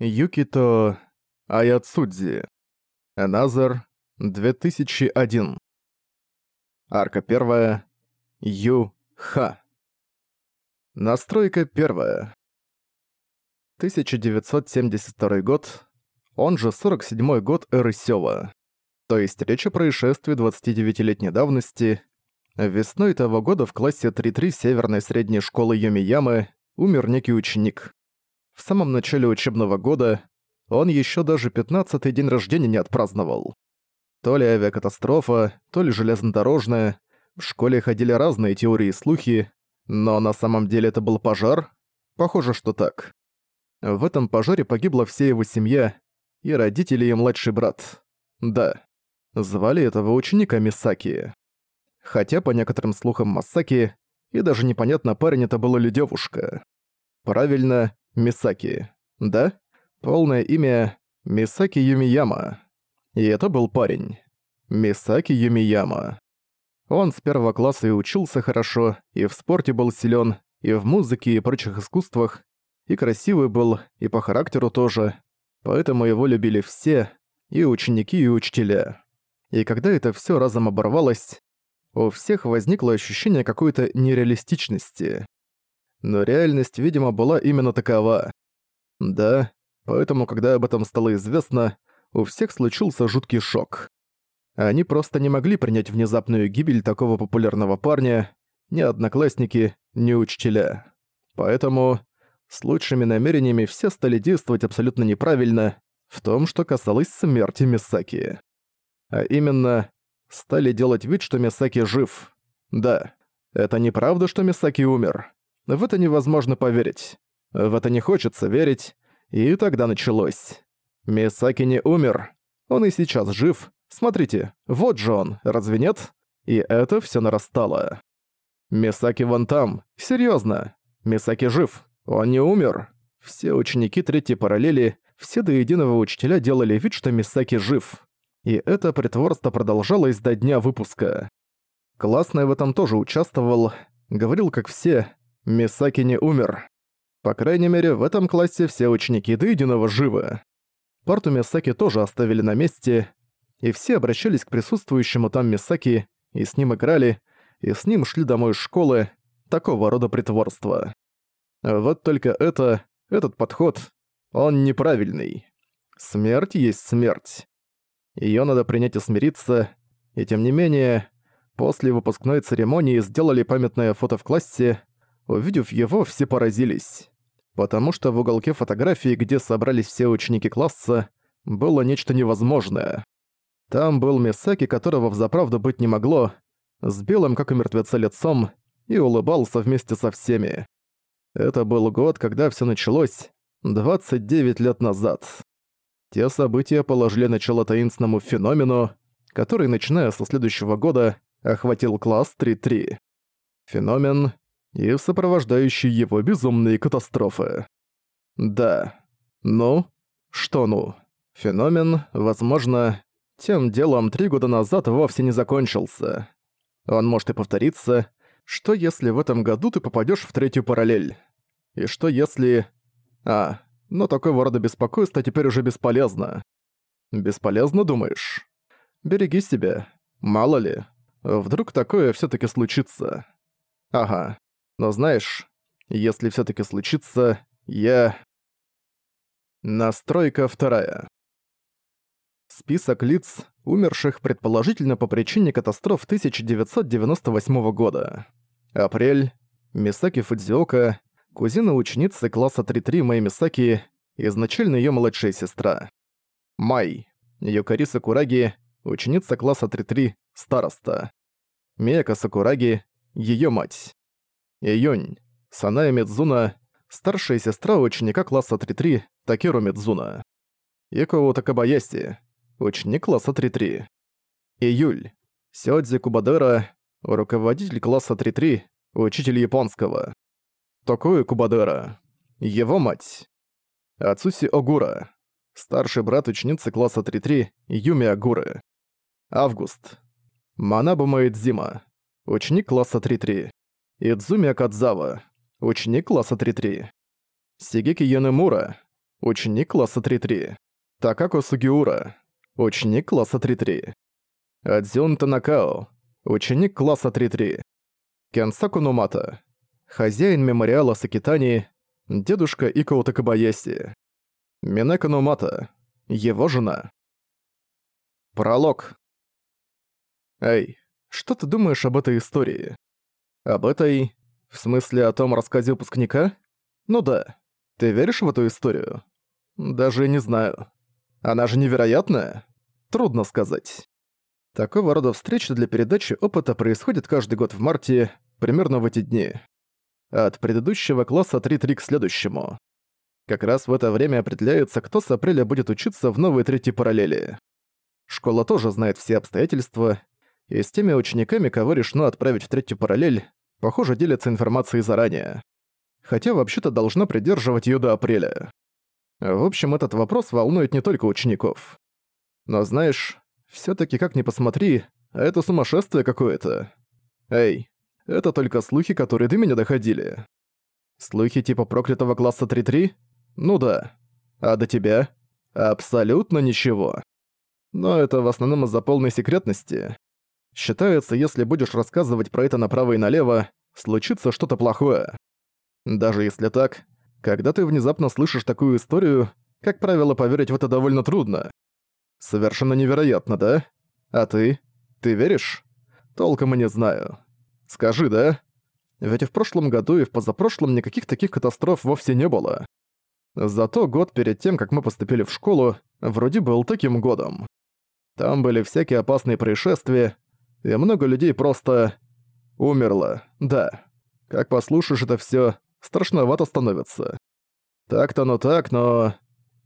Юкито Аяцудзи. Another 2001. Арка первая. Ю-Ха. Настройка первая. 1972 год, он же 47 год эры Сёва. То есть речь о происшествии 29-летней давности. Весной того года в классе 3-3 северной средней школы Йомиямы умер некий ученик. В самом начале учебного года он еще даже 15-й день рождения не отпраздновал. То ли авиакатастрофа, то ли железнодорожная. В школе ходили разные теории и слухи, но на самом деле это был пожар? Похоже, что так. В этом пожаре погибла вся его семья, и родители, и младший брат. Да, звали этого ученика Мисаки. Хотя, по некоторым слухам, Масаки, и даже непонятно, парень это был или девушка. Правильно, Мисаки. Да? Полное имя Мисаки Юмияма. И это был парень. Мисаки Юмияма. Он с первого класса и учился хорошо, и в спорте был силен, и в музыке и прочих искусствах, и красивый был, и по характеру тоже. Поэтому его любили все, и ученики, и учителя. И когда это все разом оборвалось, у всех возникло ощущение какой-то нереалистичности. Но реальность, видимо, была именно такова. Да, поэтому, когда об этом стало известно, у всех случился жуткий шок. Они просто не могли принять внезапную гибель такого популярного парня, ни одноклассники, ни учителя. Поэтому с лучшими намерениями все стали действовать абсолютно неправильно в том, что касалось смерти Мисаки. А именно, стали делать вид, что Мисаки жив. Да, это неправда, что Мисаки умер. В это невозможно поверить. В это не хочется верить. И тогда началось. Мисаки не умер. Он и сейчас жив. Смотрите, вот же он, разве нет? И это все нарастало. Мисаки вон там. Серьезно. Мисаки жив. Он не умер. Все ученики третьей параллели, все до единого учителя делали вид, что Мисаки жив. И это притворство продолжалось до дня выпуска. Классный в этом тоже участвовал, говорил как все, Мисаки не умер. По крайней мере, в этом классе все ученики до единого живы. Парту Мисаки тоже оставили на месте, и все обращались к присутствующему там Мисаки, и с ним играли, и с ним шли домой из школы, такого рода притворство. Вот только это, этот подход, он неправильный. Смерть есть смерть. Её надо принять и смириться, и тем не менее, после выпускной церемонии сделали памятное фото в классе, Увидев его, все поразились. Потому что в уголке фотографии, где собрались все ученики класса, было нечто невозможное. Там был Мисаки, которого взаправду быть не могло, с белым, как у мертвеца, лицом, и улыбался вместе со всеми. Это был год, когда все началось, 29 лет назад. Те события положили начало таинственному феномену, который, начиная со следующего года, охватил класс 3-3. Феномен, и сопровождающие его безумные катастрофы. Да. Ну? Что ну? Феномен, возможно, тем делом три года назад вовсе не закончился. Он может и повториться. Что если в этом году ты попадёшь в третью параллель? И что если... А, но такого рода беспокойство теперь уже бесполезно. Бесполезно, думаешь? Береги себя. Мало ли. Вдруг такое всё-таки случится. Ага. Но знаешь, если всё таки случится, я... Настройка вторая. Список лиц, умерших предположительно по причине катастроф 1998 года. Апрель. Мисаки Фудзиока, кузина ученицы класса 3-3 Мэй Мисаки, изначально её младшая сестра. Май. Юкари Сакураги, ученица класса 3-3, староста. Мияка Сакураги, её мать. Июнь. Саная Медзуна, старшая сестра ученика класса 3-3 Такеру Медзуна. Икоу Такабаяси, ученик класса 3-3. Июль. Сёдзи Кубадера, руководитель класса 3-3, учитель японского. Токуи Кубадера. Его мать. Ацуси Огура. Старший брат ученицы класса 3-3 Юми Агуры. Август. Манабу Маэдзима. Ученик класса 3-3. Идзуми Акадзава, ученик класса 3-3. Сигеки Йонемура, Ученик класса 3-3. Такако Сугиура. Ученик класса 3-3. Адзюн Танакао. Ученик класса 3-3. Кенсаку Нумата. Хозяин мемориала Сакитани. Дедушка Икоу Такабаяси. Минека Нумата. Его жена. Пролог. Эй, что ты думаешь об этой истории? Об этой... В смысле, о том рассказе выпускника? Ну да. Ты веришь в эту историю? Даже не знаю. Она же невероятная? Трудно сказать. Такого рода встречи для передачи опыта происходят каждый год в марте, примерно в эти дни. От предыдущего класса 3-3 к следующему. Как раз в это время определяется, кто с апреля будет учиться в новой третьей параллели. Школа тоже знает все обстоятельства, и с теми учениками, кого решено отправить в третью параллель, похоже, делятся информацией заранее. Хотя вообще-то должна придерживать её до апреля. В общем, этот вопрос волнует не только учеников. Но знаешь, всё-таки как ни посмотри, это сумасшествие какое-то. Эй, это только слухи, которые до меня доходили. Слухи типа проклятого класса 3-3? Ну да. А до тебя? Абсолютно ничего. Но это в основном из-за полной секретности. Считается, если будешь рассказывать про это направо и налево, случится что-то плохое. Даже если так, когда ты внезапно слышишь такую историю, как правило, поверить в это довольно трудно. Совершенно невероятно, да? А ты? Ты веришь? Толком и не знаю. Скажи, да? Ведь в прошлом году, и в позапрошлом никаких таких катастроф вовсе не было. Зато год перед тем, как мы поступили в школу, вроде был таким годом. Там были всякие опасные происшествия, и много людей просто... умерло, да. Как послушаешь это всё, страшновато становится. Так-то оно так, но...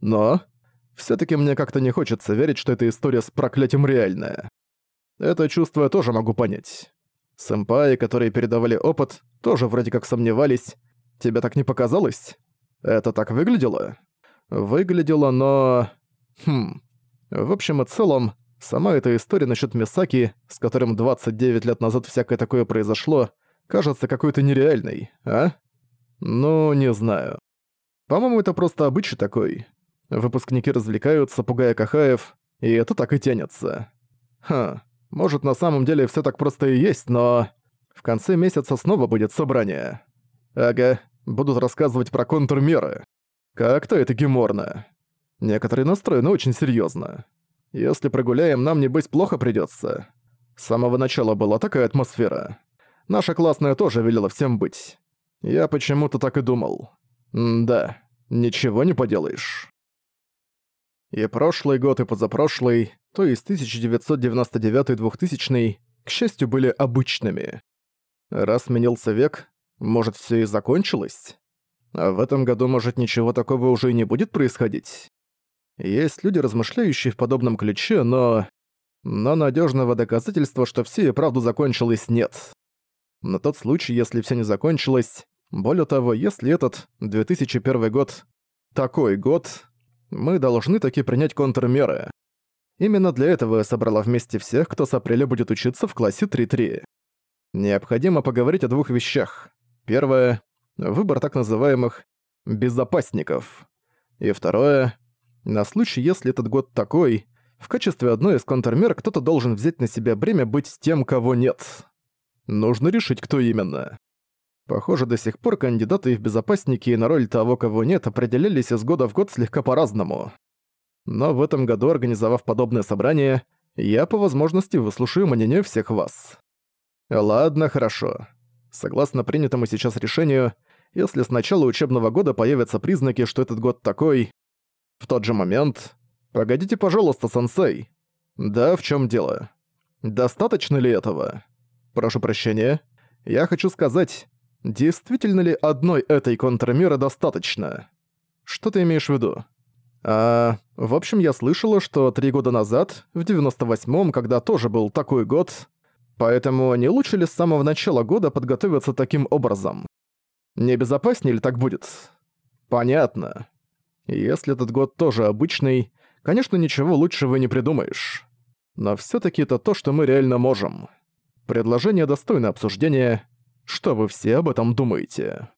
Но... Всё-таки мне как-то не хочется верить, что эта история с проклятием реальная. Это чувство я тоже могу понять. Сэмпаи, которые передавали опыт, тоже вроде как сомневались. Тебе так не показалось? Это так выглядело? Выглядело, но... Хм... В общем и целом, сама эта история насчет Мисаки, с которым 29 лет назад всякое такое произошло, кажется какой-то нереальной, а? Ну, не знаю. По-моему, это просто обычай такой. Выпускники развлекаются, пугая Кахаев, и это так и тянется. Ха, может на самом деле все так просто и есть, но... В конце месяца снова будет собрание. Ага, будут рассказывать про контрмеры. Как-то это геморно. Некоторые настроены очень серьезно. Если прогуляем, нам небось плохо придется. С самого начала была такая атмосфера. Наша классная тоже велела всем быть. Я почему-то так и думал. М да, ничего не поделаешь. И прошлый год, и позапрошлый, то есть 1999-2000, к счастью, были обычными. Раз сменился век, может, все и закончилось? А в этом году, может, ничего такого уже и не будет происходить? Есть люди, размышляющие в подобном ключе, но... Но надежного доказательства, что все и правду закончилось, нет. На тот случай, если все не закончилось, более того, если этот 2001 год такой год, мы должны таки принять контрмеры. Именно для этого я собрала вместе всех, кто с апреля будет учиться в классе 3-3. Необходимо поговорить о двух вещах. Первое — выбор так называемых «безопасников». И второе — на случай, если этот год такой, в качестве одной из контрмер кто-то должен взять на себя бремя быть тем, кого нет. Нужно решить, кто именно. Похоже, до сих пор кандидаты в безопасники на роль того, кого нет, определялись из года в год слегка по-разному. Но в этом году, организовав подобное собрание, я по возможности выслушаю мнение всех вас. Ладно, хорошо. Согласно принятому сейчас решению, если с начала учебного года появятся признаки, что этот год такой, в тот же момент... Погодите, пожалуйста, сенсей. Да, в чем дело? Достаточно ли этого? Прошу прощения. Я хочу сказать, действительно ли одной этой контрмеры достаточно? Что ты имеешь в виду? А, в общем, я слышала, что три года назад, в 98-м, когда тоже был такой год, Поэтому не лучше ли с самого начала года подготовиться таким образом? Не безопаснее ли так будет? Понятно. Если этот год тоже обычный, конечно, ничего лучшего не придумаешь. Но всё таки это то, что мы реально можем. Предложение достойно обсуждения. Что вы все об этом думаете?